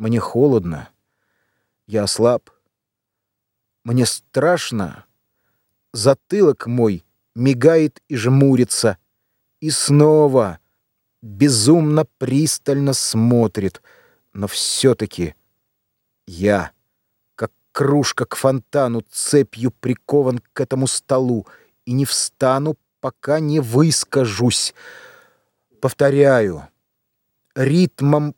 Мне холодно. Я ослаб. Мне страшно. Затылок мой мигает и жмурится. И снова безумно пристально смотрит. Но все-таки я, как кружка к фонтану, цепью прикован к этому столу, и не встану, пока не выскажусь. Повторяю, ритмом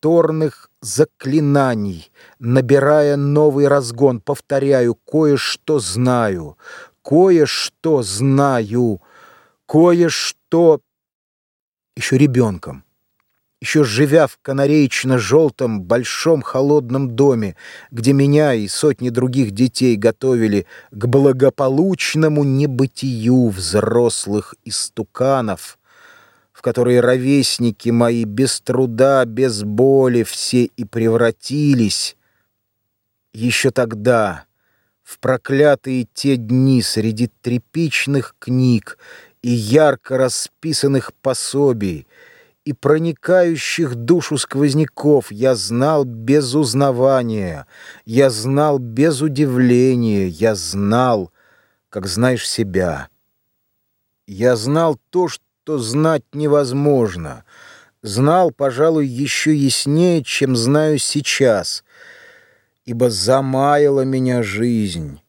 повторных заклинаний, набирая новый разгон, повторяю, кое-что знаю, кое-что знаю, кое-что еще ребенком еще живя в канареечно-желтом большом холодном доме, где меня и сотни других детей готовили к благополучному небытию взрослых истуканов, в которые ровесники мои без труда, без боли все и превратились, еще тогда, в проклятые те дни среди тряпичных книг и ярко расписанных пособий, и проникающих душу сквозняков я знал без узнавания, я знал без удивления, я знал, как знаешь себя. Я знал то, что знать невозможно, знал, пожалуй, еще яснее, чем знаю сейчас, ибо замаяла меня жизнь,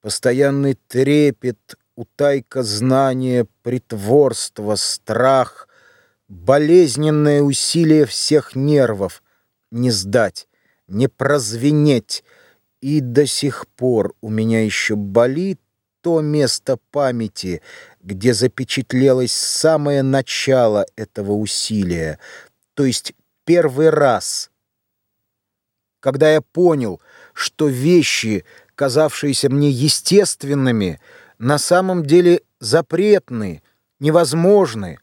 постоянный трепет, утайка знания, притворство, страх — болезненное усилие всех нервов. Не сдать, не прозвенеть, и до сих пор у меня еще болит то место памяти, где запечатлелось самое начало этого усилия, то есть первый раз, когда я понял, что вещи, казавшиеся мне естественными, на самом деле запретны, невозможны,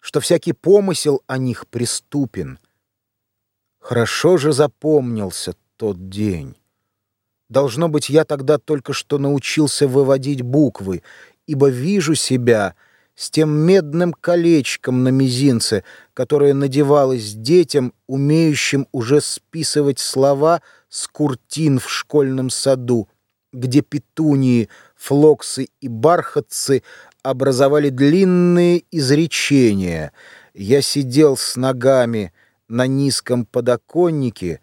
что всякий помысел о них преступен. Хорошо же запомнился тот день. Должно быть, я тогда только что научился выводить буквы, ибо вижу себя с тем медным колечком на мизинце, которое надевалось детям, умеющим уже списывать слова с куртин в школьном саду, где петунии, флоксы и бархатцы образовали длинные изречения. Я сидел с ногами на низком подоконнике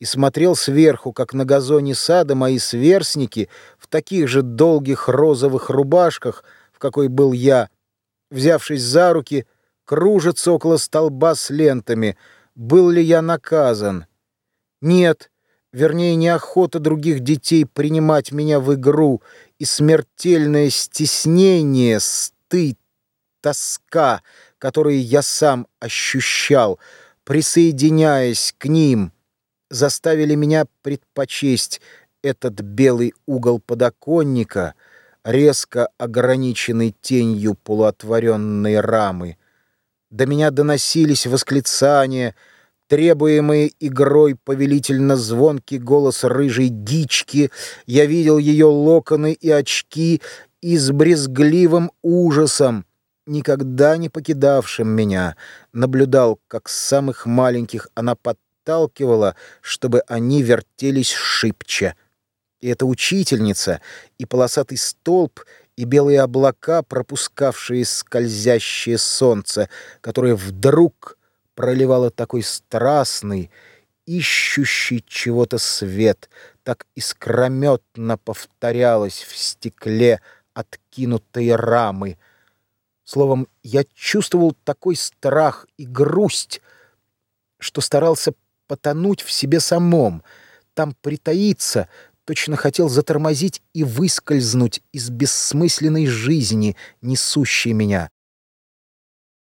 и смотрел сверху, как на газоне сада мои сверстники в таких же долгих розовых рубашках, в какой был я, взявшись за руки, кружатся около столба с лентами. Был ли я наказан? Нет, вернее, неохота других детей принимать меня в игру и смертельное стеснение, стыд, тоска, которые я сам ощущал, присоединяясь к ним, заставили меня предпочесть этот белый угол подоконника, резко ограниченный тенью полуотворенной рамы. До меня доносились восклицания — требуемый игрой повелительно звонкий голос рыжей дички, я видел ее локоны и очки и с брезгливым ужасом, никогда не покидавшим меня, наблюдал, как с самых маленьких она подталкивала, чтобы они вертелись шибче. И эта учительница, и полосатый столб, и белые облака, пропускавшие скользящее солнце, которое вдруг проливала такой страстный, ищущий чего-то свет, так искрометно повторялось в стекле откинутой рамы. Словом, я чувствовал такой страх и грусть, что старался потонуть в себе самом, там притаиться, точно хотел затормозить и выскользнуть из бессмысленной жизни, несущей меня.